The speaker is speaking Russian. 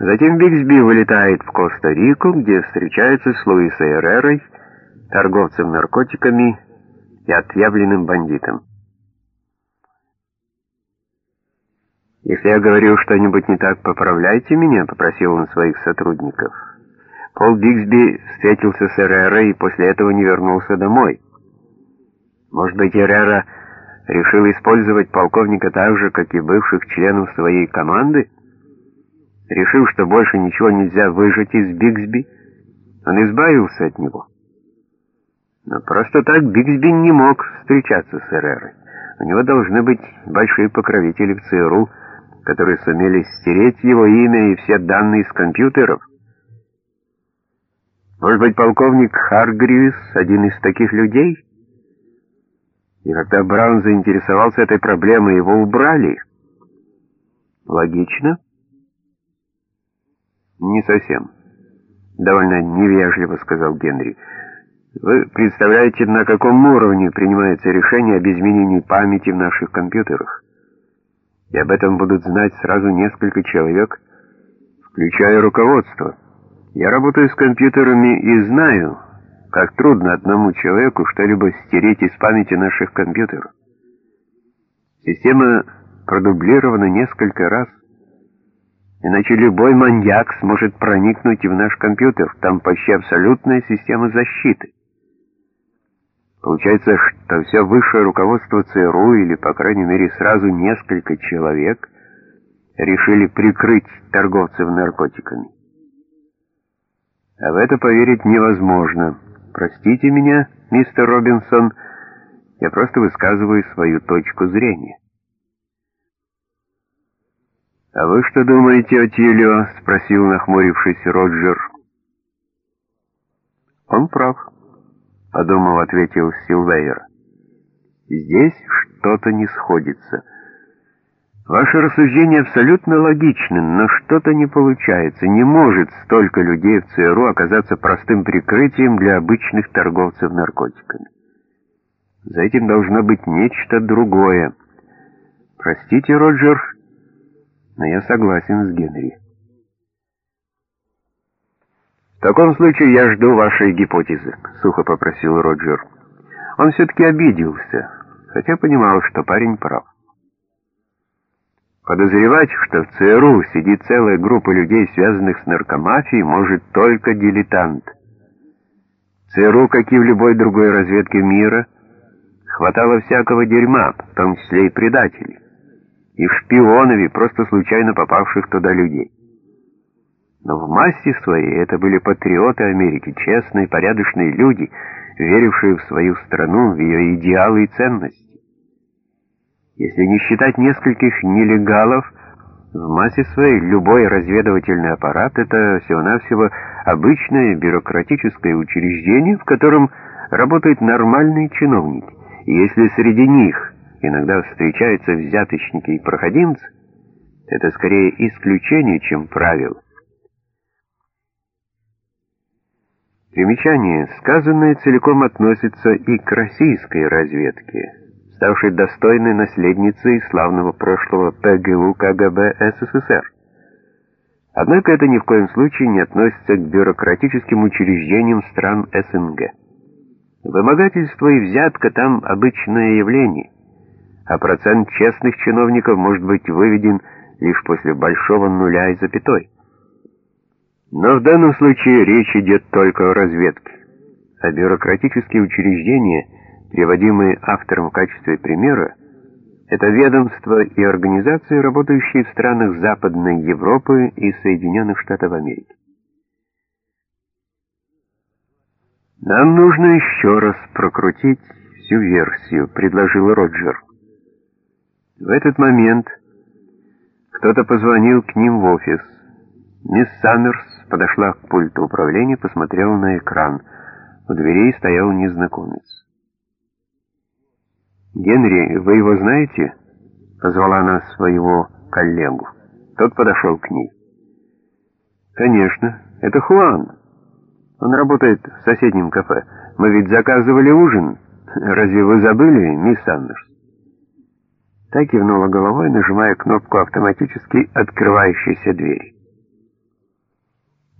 Затем Бигсби вылетает в Коста-Рику, где встречается с Луисой Эрерой, торговцем наркотиками и отъявленным бандитом. «Если я говорю что-нибудь не так, поправляйте меня», — попросил он своих сотрудников. Пол Бигсби встретился с Эрерой и после этого не вернулся домой. Может быть, Эрера решил использовать полковника так же, как и бывших членов своей команды? Решив, что больше ничего нельзя выжать из Бигсби, он избавился от него. Но просто так Бигсби не мог встречаться с Эрерой. У него должны быть большие покровители в ЦРУ, которые сумели стереть его имя и все данные с компьютеров. Может быть, полковник Харгривис один из таких людей? И когда Браун заинтересовался этой проблемой, его убрали. Логично? Не совсем. Довольно невежливо сказал Генри. Вы представляете, на каком уровне принимается решение об изменении памяти в наших компьютерах? И об этом будут знать сразу несколько человек, включая руководство. Я работаю с компьютерами и знаю, как трудно одному человеку что-либо стереть из памяти наших компьютеров. Система продублирована несколько раз, иначе любой маньяк сможет проникнуть в наш компьютер, там почти абсолютная система защиты. Получается, что все высшее руководство ЦРУ, или, по крайней мере, сразу несколько человек, решили прикрыть торговцев наркотиками. А в это поверить невозможно. Простите меня, мистер Робинсон, я просто высказываю свою точку зрения. «А вы что думаете о Тилио?» — спросил нахмурившийся Роджер. «Он прав», — подумав, ответил Силвейер. «Здесь что-то не сходится». Ваше рассуждение абсолютно логично, но что-то не получается. Не может столько людей в ЦРУ оказаться простым прикрытием для обычных торговцев наркотиками. За этим должно быть нечто другое. Простите, Роджер, но я согласен с Генри. В таком случае я жду вашей гипотезы, сухо попросил Роджер. Он все-таки обиделся, хотя понимал, что парень прав. Подозревать, что в ЦРУ сидит целая группа людей, связанных с наркомафией, может только дилетант. ЦРУ, как и в любой другой разведке мира, хватало всякого дерьма, в том числе и предателей, и шпионов, и просто случайно попавших туда людей. Но в массе своей это были патриоты Америки, честные, порядочные люди, верившие в свою страну, в ее идеалы и ценности. Если не считать нескольких нелегалов, в массе своей любой разведывательный аппарат — это всего-навсего обычное бюрократическое учреждение, в котором работают нормальные чиновники. И если среди них иногда встречаются взяточники и проходимцы, это скорее исключение, чем правило. Примечание. Сказанное целиком относится и к российской разведке ставшей достойной наследницей славного прошлого ПГУ КГБ СССР. Однако это ни в коем случае не относится к бюрократическим учреждениям стран СНГ. Вымогательство и взятка там обычное явление, а процент честных чиновников может быть выведен лишь после большого нуля и запятой. Но в данном случае речь идет только о разведке, а бюрократические учреждения – приводимые автором в качестве примера, это ведомства и организации, работающие в странах Западной Европы и Соединенных Штатов Америки. «Нам нужно еще раз прокрутить всю версию», — предложил Роджер. В этот момент кто-то позвонил к ним в офис. Мисс Саммерс подошла к пульту управления, посмотрела на экран. У дверей стоял незнакомец. «Генри, вы его знаете?» — позвала она своего коллегу. Тот подошел к ней. «Конечно, это Хуан. Он работает в соседнем кафе. Мы ведь заказывали ужин. Разве вы забыли, мисс Андерс?» Так кивнула головой, нажимая кнопку автоматически открывающейся двери.